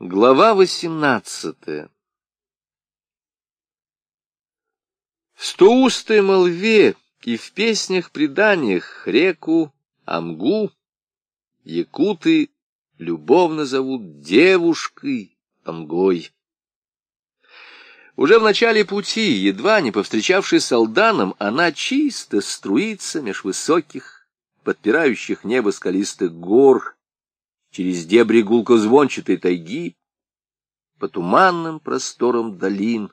Глава восемнадцатая В стоустой молве и в песнях-преданиях реку Амгу якуты любовно зовут девушкой Амгой. Уже в начале пути, едва не повстречавшись с Алданом, она чисто струится меж высоких, подпирающих небо скалистых гор, через дебри гулко-звончатой тайги, по туманным просторам долин,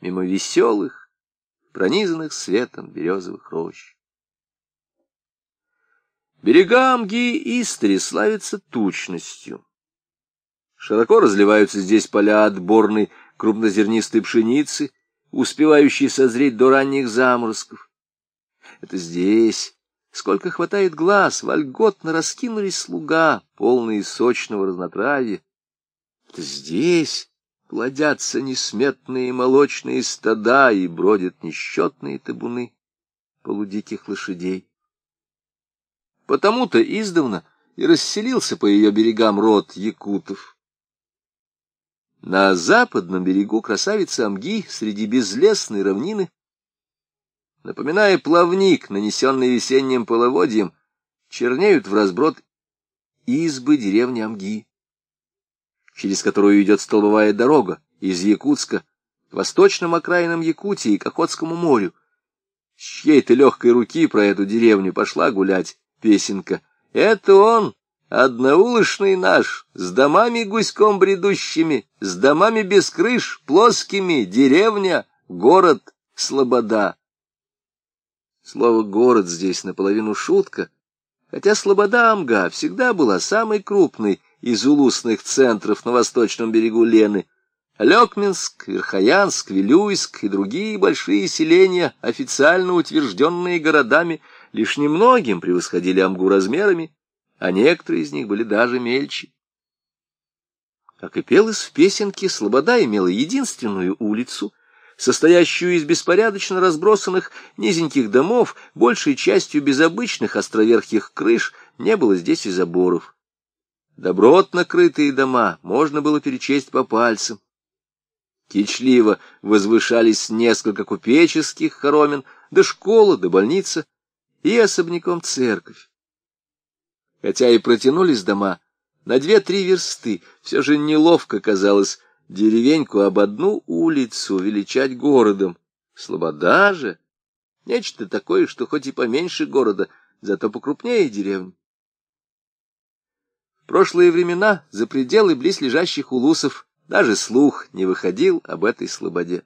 мимо веселых, пронизанных светом березовых рощ. Берега Амги Истри славятся тучностью. Широко разливаются здесь поля отборной крупнозернистой пшеницы, успевающей созреть до ранних заморозков. Это здесь, Сколько хватает глаз, вольготно раскинулись слуга, полные сочного разнотравья. Здесь плодятся несметные молочные стада и бродят несчетные табуны полудиких лошадей. Потому-то издавна и расселился по ее берегам род якутов. На западном берегу красавица Амги среди безлесной равнины напоминая плавник, нанесенный весенним половодьем, чернеют в разброд избы деревни Амги, через которую идет столбовая дорога из Якутска к восточным окраинам Якутии к Охотскому морю. С чьей-то легкой руки про эту деревню пошла гулять песенка. Это он, одноулышный наш, с домами гуськом бредущими, с домами без крыш, плоскими, деревня, город, слобода. Слово «город» здесь наполовину шутка, хотя Слобода Амга всегда была самой крупной из улусных центров на восточном берегу Лены. Лекминск, Верхоянск, Вилюйск и другие большие селения, официально утвержденные городами, лишь немногим превосходили Амгу размерами, а некоторые из них были даже мельче. Как и пелось в песенке, Слобода имела единственную улицу — состоящую из беспорядочно разбросанных низеньких домов, большей частью без обычных островерхих крыш, не было здесь и заборов. Добротно крытые дома можно было перечесть по пальцам. Кичливо возвышались несколько купеческих хоромен, да школа, да больница и особняком церковь. Хотя и протянулись дома на две-три версты, все же неловко казалось деревеньку об одну улицу величать городом. Слобода же — нечто такое, что хоть и поменьше города, зато покрупнее деревни. В прошлые времена за пределы близлежащих улусов даже слух не выходил об этой слободе.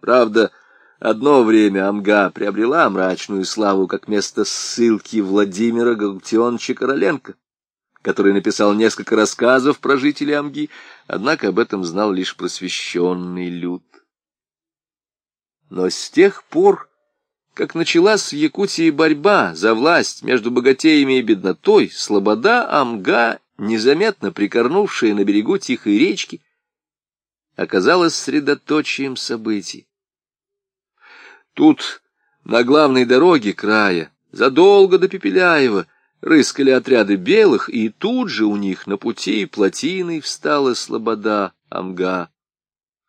Правда, одно время Амга приобрела мрачную славу как место ссылки Владимира Галактионовича Короленко который написал несколько рассказов про жителей Амги, однако об этом знал лишь просвещенный люд. Но с тех пор, как началась в Якутии борьба за власть между богатеями и беднотой, слобода Амга, незаметно прикорнувшая на берегу тихой речки, оказалась средоточием событий. Тут, на главной дороге края, задолго до Пепеляева, рыскали отряды белых, и тут же у них на пути плотиной встала слобода Амга.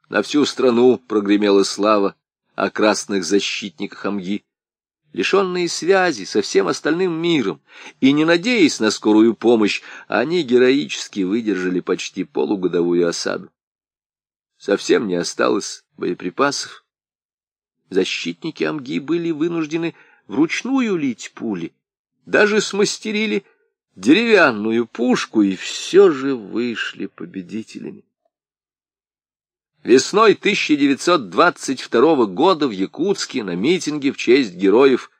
На всю страну прогремела слава о красных защитниках Амги. Лишенные связи со всем остальным миром и не надеясь на скорую помощь, они героически выдержали почти полугодовую осаду. Совсем не осталось боеприпасов. Защитники Амги были вынуждены вручную лить пули, даже смастерили деревянную пушку и все же вышли победителями. Весной 1922 года в Якутске на митинге в честь героев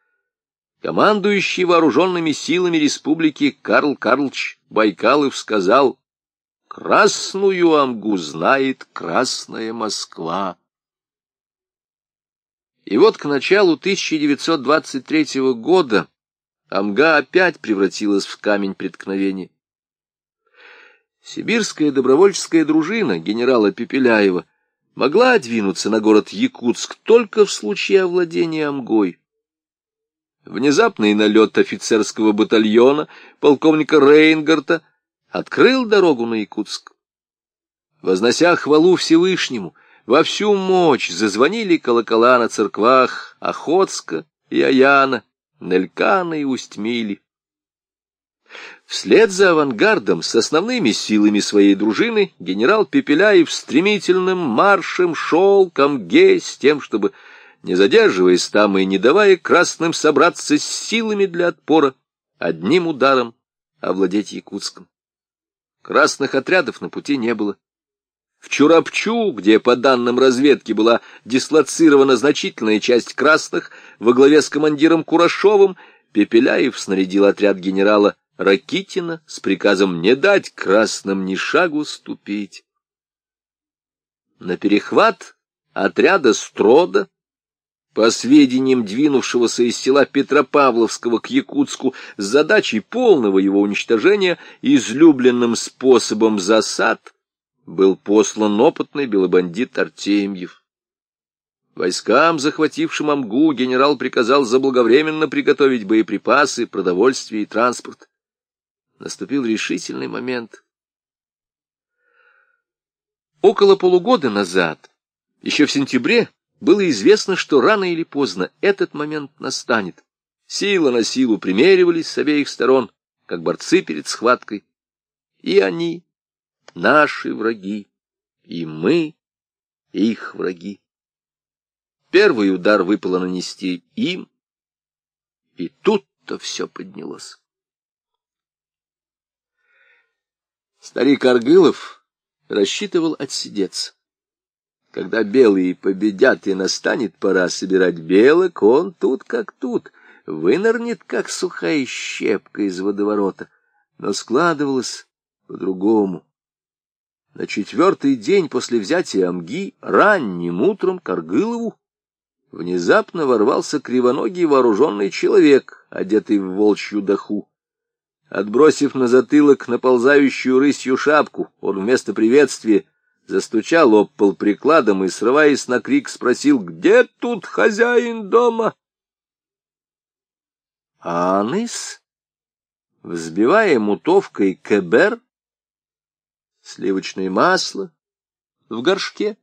командующий вооруженными силами республики Карл Карлович Байкалов сказал «Красную Амгу знает Красная Москва». И вот к началу 1923 года Амга опять превратилась в камень преткновения. Сибирская добровольческая дружина генерала Пепеляева могла двинуться на город Якутск только в случае овладения Амгой. Внезапный налет офицерского батальона полковника Рейнгарта открыл дорогу на Якутск. Вознося хвалу Всевышнему, во всю мощь зазвонили колокола на церквах Охотска и Аяна, Нелькана и Устьмили. Вслед за авангардом с основными силами своей дружины генерал Пепеляев стремительным маршем шел к Амге с тем, чтобы, не задерживаясь там и не давая красным собраться с силами для отпора, одним ударом овладеть Якутском. Красных отрядов на пути не было. В Чурапчу, где, по данным разведки, была дислоцирована значительная часть красных, во главе с командиром Курашовым, Пепеляев снарядил отряд генерала Ракитина с приказом не дать красным ни шагу ступить. На перехват отряда Строда, по сведениям двинувшегося из села Петропавловского к Якутску, с задачей полного его уничтожения излюбленным способом засад, был послан опытный белобандит Артемьев. Войскам, захватившим Амгу, генерал приказал заблаговременно приготовить боеприпасы, продовольствие и транспорт наступил решительный момент. Около полугода назад, еще в сентябре, было известно, что рано или поздно этот момент настанет. Сила на силу примеривались с обеих сторон, как борцы перед схваткой. И они, наши враги, и мы, их враги. Первый удар выпало нанести им, и тут-то все поднялось. Старик Аргылов рассчитывал отсидеться. Когда белые победят и настанет пора собирать белок, он тут как тут, вынырнет, как сухая щепка из водоворота. Но складывалось по-другому. На четвертый день после взятия Амги ранним утром к Аргылову внезапно ворвался кривоногий вооруженный человек, одетый в волчью даху. Отбросив на затылок наползающую рысью шапку, он вместо приветствия застучал об пол прикладом и, срываясь на крик, спросил, где тут хозяин дома? А Аныс, взбивая мутовкой кебер, сливочное масло в горшке,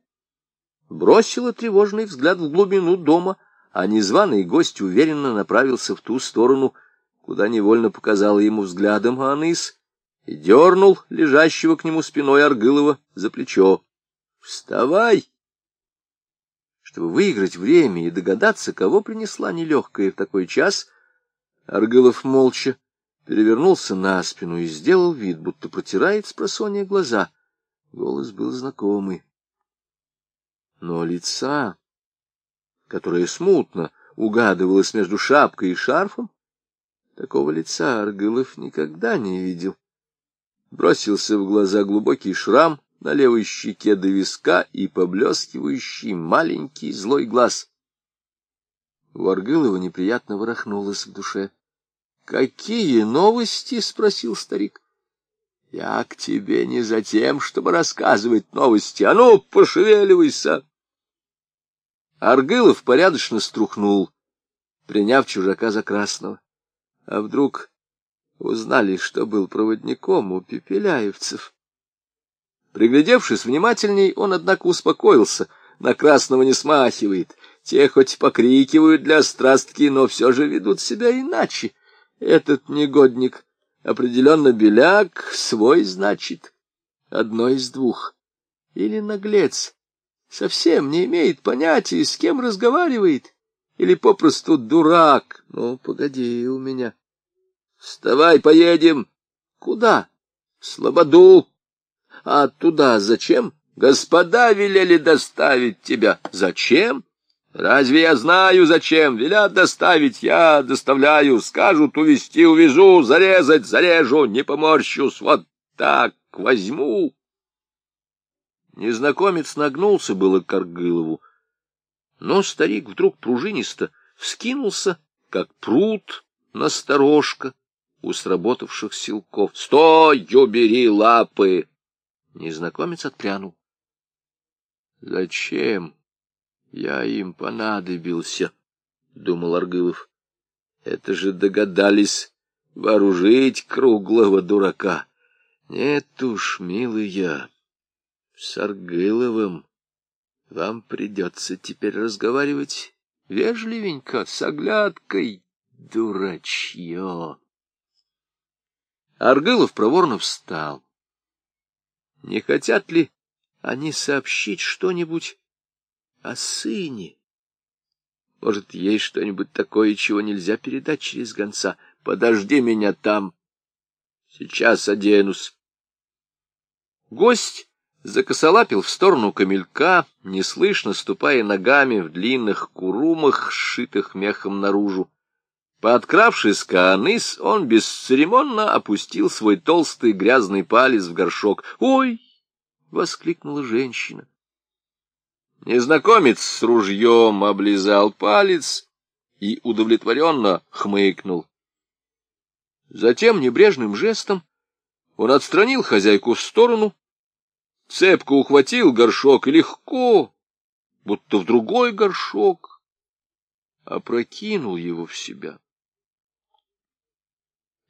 бросила тревожный взгляд в глубину дома, а незваный гость уверенно направился в ту сторону, куда невольно показала ему взглядом Аныс, и дернул лежащего к нему спиной Аргылова за плечо. «Вставай!» Чтобы выиграть время и догадаться, кого принесла нелегкая в такой час, Аргылов молча перевернулся на спину и сделал вид, будто протирает с просонья глаза. Голос был знакомый. Но лица, которое смутно угадывалось между шапкой и шарфом, Такого лица Аргылов никогда не видел. Бросился в глаза глубокий шрам на левой щеке до виска и поблескивающий маленький злой глаз. У Аргылова неприятно ворохнулось в душе. — Какие новости? — спросил старик. — Я к тебе не за тем, чтобы рассказывать новости. А ну, пошевеливайся! Аргылов порядочно струхнул, приняв чужака за красного. А вдруг узнали, что был проводником у пепеляевцев? Приглядевшись внимательней, он, однако, успокоился. На красного не смахивает. Те хоть покрикивают для страстки, но все же ведут себя иначе. Этот негодник определенно беляк, свой, значит. Одно из двух. Или наглец. Совсем не имеет понятия, с кем разговаривает или попросту дурак. Ну, погоди у меня. Вставай, поедем. Куда? В Слободу. А туда зачем? Господа велели доставить тебя. Зачем? Разве я знаю, зачем? Велят доставить, я доставляю. Скажут увезти, увезу, зарезать, зарежу, не поморщусь. Вот так возьму. Незнакомец нагнулся было к Аргылову, но старик вдруг пружинисто вскинулся, как пруд на сторожка у сработавших силков. «Стой, убери лапы!» Незнакомец отпрянул. «Зачем я им понадобился?» — думал Аргылов. «Это же догадались вооружить круглого дурака. Нет уж, милый я, С Аргыловым вам придется теперь разговаривать вежливенько, с оглядкой, дурачье. Аргылов проворно встал. Не хотят ли они сообщить что-нибудь о сыне? Может, есть что-нибудь такое, чего нельзя передать через гонца? Подожди меня там. Сейчас оденусь. Гость закосолапил в сторону камелька, неслышно ступая ногами в длинных курумах, сшитых мехом наружу. Подкравшись к Аныс, он бесцеремонно опустил свой толстый грязный палец в горшок. «Ой!» — воскликнула женщина. Незнакомец с ружьем облизал палец и удовлетворенно хмыкнул. Затем небрежным жестом он отстранил хозяйку в сторону, цепко ухватил горшок и легко, будто в другой горшок, опрокинул его в себя.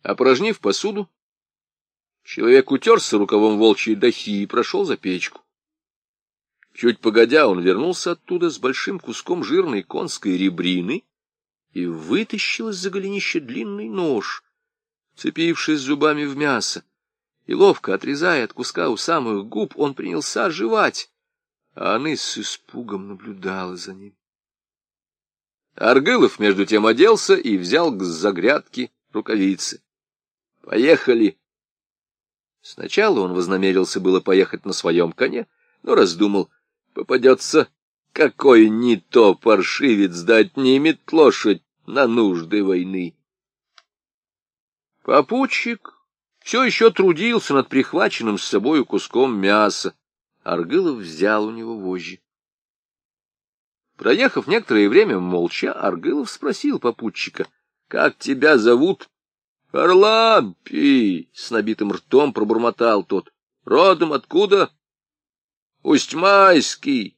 Опорожнив посуду, человек утерся рукавом волчьей дахи и прошел за печку. Чуть погодя, он вернулся оттуда с большим куском жирной конской ребрины и вытащил из-за голенища длинный нож, цепившись зубами в мясо, и ловко отрезая от куска у самых губ, он принялся жевать, а Аныс с испугом наблюдала за ним. Аргылов между тем оделся и взял к загрядке рукавицы. «Поехали!» Сначала он вознамерился было поехать на своем коне, но раздумал — Попадется какой не то паршивец да отнимет лошадь на нужды войны. Попутчик все еще трудился над прихваченным с собою куском мяса. Аргылов взял у него вожжи. Проехав некоторое время молча, Аргылов спросил попутчика, — Как тебя зовут? — Орлампий! — с набитым ртом пробормотал тот. — Родом откуда? — Усть-Майский!»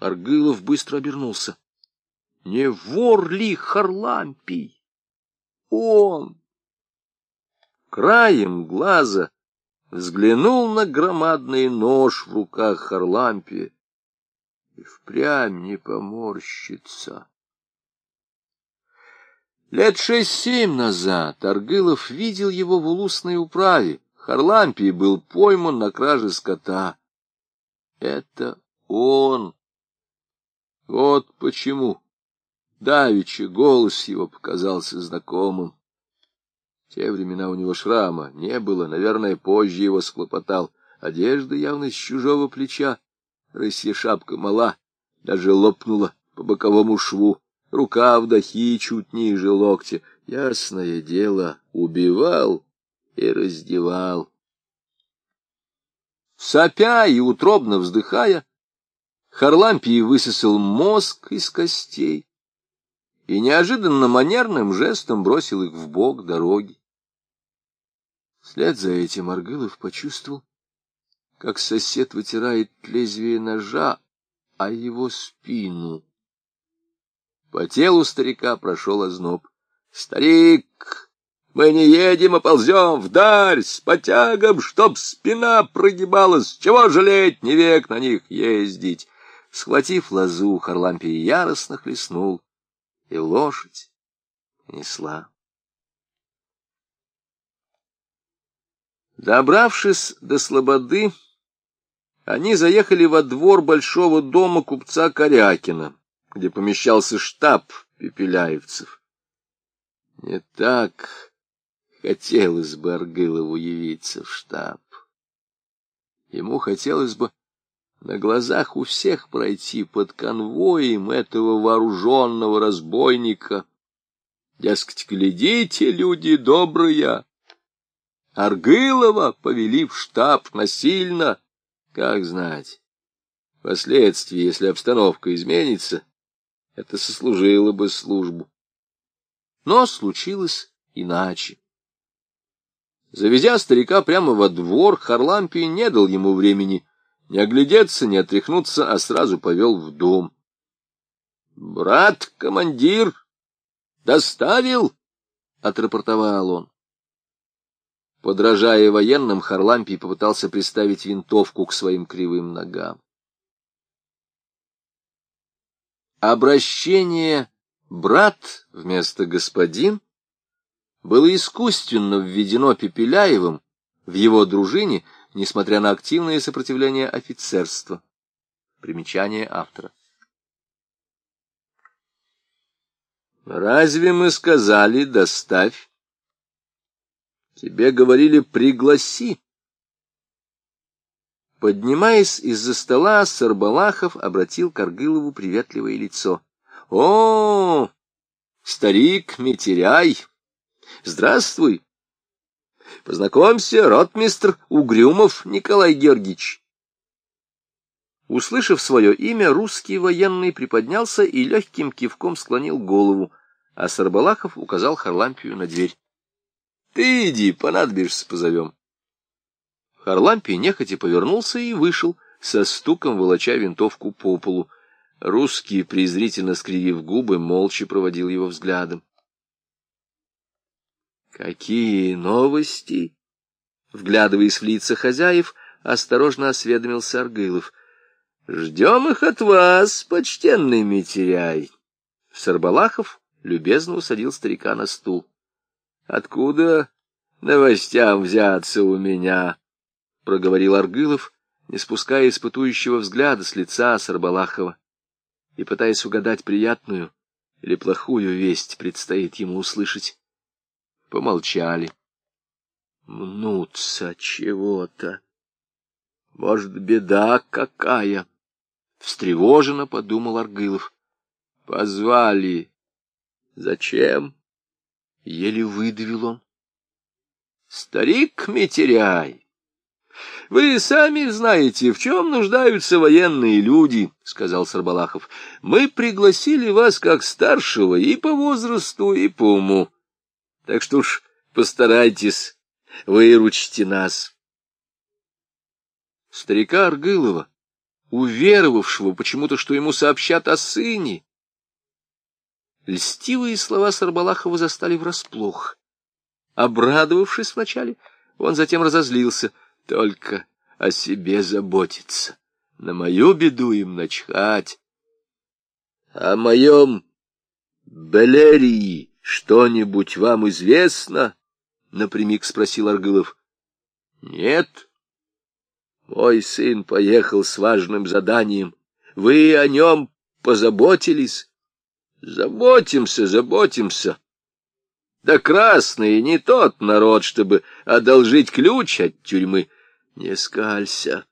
Аргылов быстро обернулся. «Не вор ли Харлампий? Он!» Краем глаза взглянул на громадный нож в руках Харлампия и впрямь не поморщится. Лет шесть-семь назад Аргылов видел его в улусной управе. Харлампий был пойман на краже скота. Это он. Вот почему. Давичи голос его показался знакомым. те времена у него шрама не было, наверное, позже его схлопотал. Одежда явно с чужого плеча, рысья шапка мала, даже лопнула по боковому шву, рука в дахи чуть ниже локтя. Ясное дело, убивал и раздевал. Сопя и утробно вздыхая, Харлампий высосал мозг из костей и неожиданно манерным жестом бросил их в бок дороги. Вслед за этим Аргылов почувствовал, как сосед вытирает лезвие ножа, а его спину. По телу старика прошел озноб. «Старик!» Мы не едем, а ползем вдаль с потягом, чтоб спина прогибалась. Чего жалеть, не век на них ездить. Схватив лозу, Харлампий яростно хлестнул, и лошадь несла. Добравшись до Слободы, они заехали во двор большого дома купца Корякина, где помещался штаб пепеляевцев. Не так Хотелось бы Аргылову явиться в штаб. Ему хотелось бы на глазах у всех пройти под конвоем этого вооруженного разбойника. Дескать, глядите, люди добрые, Аргылова повели в штаб насильно, как знать. Впоследствии, если обстановка изменится, это сослужило бы службу. Но случилось иначе. Завезя старика прямо во двор, Харлампий не дал ему времени не оглядеться, не отряхнуться, а сразу повел в дом. — Брат, командир, доставил? — отрапортовал он. Подражая военным, Харлампий попытался приставить винтовку к своим кривым ногам. Обращение «брат» вместо «господин» было искусственно введено Пепеляевым в его дружине, несмотря на активное сопротивление офицерства. Примечание автора. Разве мы сказали «доставь»? Тебе говорили «пригласи». Поднимаясь из-за стола, Сарбалахов обратил к Аргылову приветливое лицо. — О, старик Метеряй! Здравствуй! Познакомься, ротмистр Угрюмов Николай Георгиевич. Услышав свое имя, русский военный приподнялся и легким кивком склонил голову, а Сарбалахов указал Харлампию на дверь. — Ты иди, понадобишься, позовем. Харлампий нехотя повернулся и вышел, со стуком волоча винтовку по полу. Русский, презрительно скривив губы, молча проводил его взглядом. «Какие новости?» Вглядываясь в лица хозяев, осторожно осведомился Аргылов. «Ждем их от вас, почтенный Митеряй!» Сарбалахов любезно усадил старика на стул. «Откуда новостям взяться у меня?» — проговорил Аргылов, не спуская испытующего взгляда с лица Сарбалахова и пытаясь угадать приятную или плохую весть предстоит ему услышать. Помолчали. Мнутся чего-то. Может, беда какая? Встревоженно подумал Аргылов. Позвали. Зачем? Еле выдавил он. Старик Метеряй, вы сами знаете, в чем нуждаются военные люди, — сказал Сарбалахов. Мы пригласили вас как старшего и по возрасту, и по уму. Так что уж постарайтесь, выручите нас. Старика Аргылова уверовавшего почему-то, что ему сообщат о сыне. Льстивые слова Сарбалахова застали врасплох. Обрадовавшись вначале, он затем разозлился. Только о себе заботиться. На мою беду им начхать. О моем Белерии что-нибудь вам известно? Напрямик спросил Аргылов. Нет. Мой сын поехал с важным заданием. Вы о нем позаботились? Заботимся, заботимся. Да красный не тот народ, чтобы одолжить ключ от тюрьмы. Не скалься.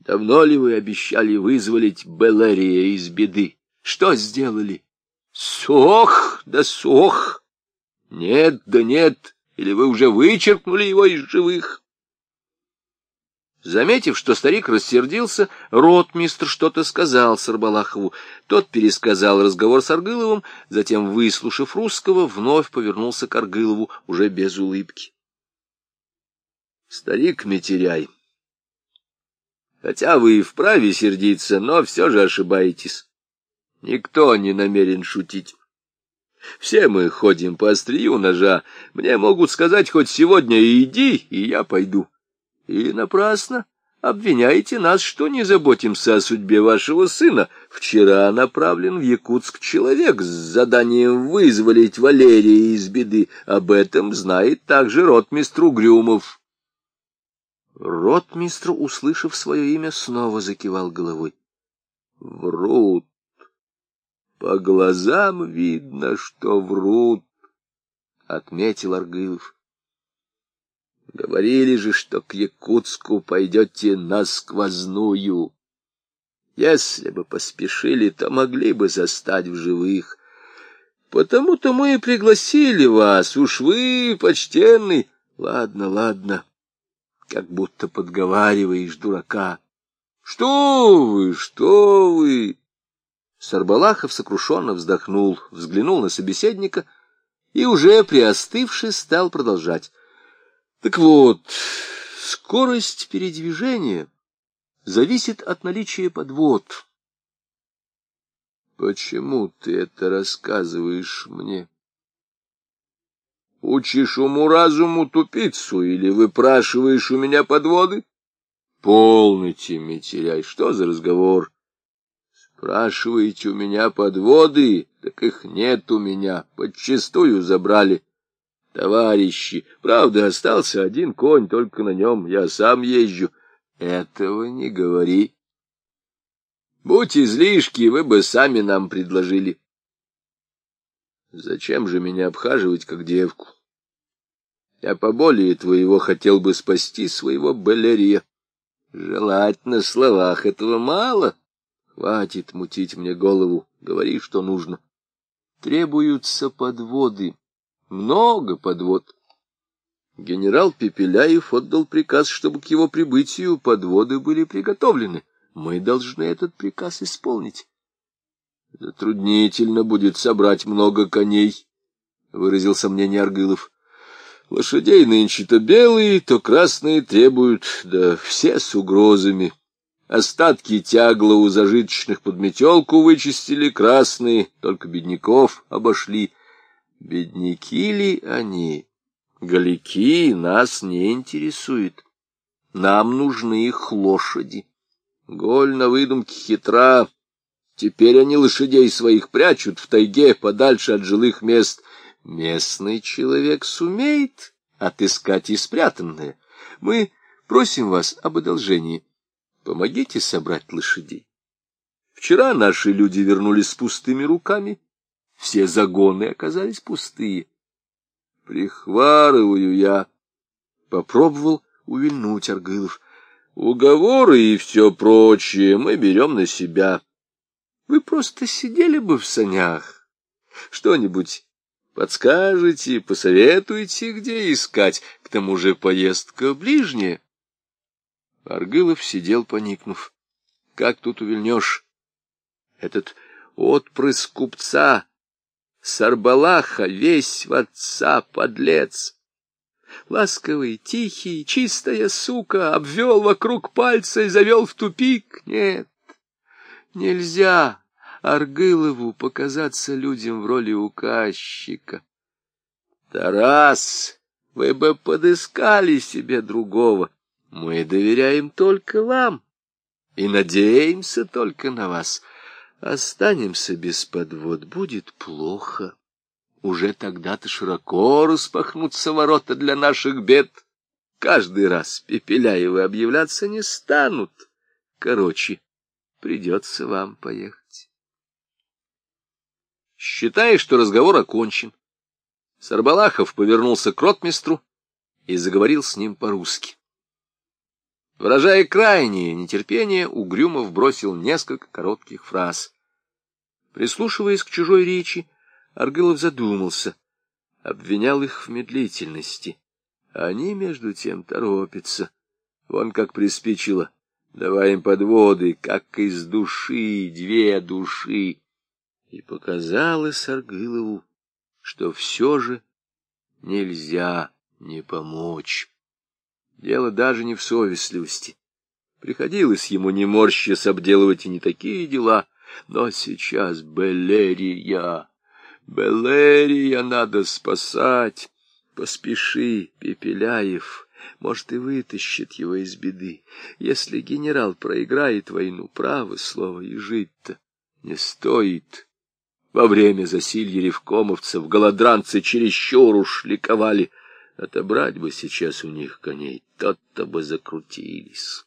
Давно ли вы обещали вызволить Белария из беды? Что сделали? Сох да сох. Нет да нет. Или вы уже вычеркнули его из живых? Заметив, что старик рассердился, ротмистр что-то сказал Сарбалахову. Тот пересказал разговор с Аргыловым, затем, выслушав русского, вновь повернулся к Аргылову уже без улыбки. Старик Метеряй, хотя вы и вправе сердиться, но все же ошибаетесь. Никто не намерен шутить. Все мы ходим по острию ножа. Мне могут сказать хоть сегодня иди, и я пойду. И напрасно обвиняете нас, что не заботимся о судьбе вашего сына. Вчера направлен в Якутск человек с заданием вызволить Валерия из беды. Об этом знает также ротмистр Угрюмов. Ротмистр, услышав свое имя, снова закивал головой. Врут. По глазам видно, что врут, — отметил Аргылов. Говорили же, что к Якутску пойдете на сквозную. Если бы поспешили, то могли бы застать в живых. Потому-то мы и пригласили вас. Уж вы, почтенный... Ладно, ладно. Как будто подговариваешь дурака. Что вы, что вы? Сарбалахов сокрушенно вздохнул, взглянул на собеседника и, уже приостывший, стал продолжать. Так вот, скорость передвижения зависит от наличия подвод. Почему ты это рассказываешь мне? Учишь уму-разуму тупицу или выпрашиваешь у меня подводы? Полните, Митеряй, что за разговор? Спрашиваете у меня подводы, так их нет у меня, подчистую забрали. Товарищи, правда, остался один конь, только на нем я сам езжу. Этого не говори. Будь излишки, вы бы сами нам предложили. Зачем же меня обхаживать, как девку? Я поболее твоего хотел бы спасти своего Балерия. Желать на словах этого мало. Хватит мутить мне голову, говори, что нужно. Требуются подводы, много подвод. Генерал Пепеляев отдал приказ, чтобы к его прибытию подводы были приготовлены. Мы должны этот приказ исполнить. Затруднительно будет собрать много коней, — выразил сомнение Аргылов. Лошадей нынче то белые, то красные требуют, да все с угрозами. Остатки тягла у зажиточных под метелку вычистили, красные, только бедняков обошли. Бедняки ли они? Галики нас не интересует. Нам нужны их лошади. Голь на выдумке хитра. Теперь они лошадей своих прячут в тайге подальше от жилых мест — Местный человек сумеет отыскать и спрятанное. Мы просим вас об одолжении. Помогите собрать лошадей. Вчера наши люди вернулись с пустыми руками. Все загоны оказались пустые. Прихварываю я. Попробовал увильнуть Аргылов. Уговоры и все прочее мы берем на себя. Вы просто сидели бы в санях. Что-нибудь Подскажете, посоветуйте, где искать. К тому же поездка ближняя. Аргылов сидел, поникнув. Как тут увильнешь? Этот отпрыск купца, Сарбалаха, весь в отца подлец. Ласковый, тихий, чистая сука, обвел вокруг пальца и завел в тупик. Нет, нельзя. Аргылову показаться людям в роли указчика. Тарас, вы бы подыскали себе другого. Мы доверяем только вам и надеемся только на вас. Останемся без подвод, будет плохо. Уже тогда-то широко распахнутся ворота для наших бед. Каждый раз Пепеляевы объявляться не станут. Короче, придется вам поехать. Считая, что разговор окончен, Сарбалахов повернулся к ротмистру и заговорил с ним по-русски. Выражая крайнее нетерпение, Угрюмов бросил несколько коротких фраз. Прислушиваясь к чужой речи, Аргылов задумался, обвинял их в медлительности. Они, между тем, торопятся. Вон как приспичило. Давай им подводы, как из души, две души и показалось Аргылову, что все же нельзя не помочь. Дело даже не в совестливости. Приходилось ему не морщись обделывать и не такие дела, но сейчас Белерия, Белерия надо спасать. Поспеши, Пепеляев, может, и вытащит его из беды. Если генерал проиграет войну, право слово, и жить-то не стоит. Во время засилья ревкомовцев голодранцы чересчур уж ликовали. Отобрать бы сейчас у них коней, тот-то бы закрутились.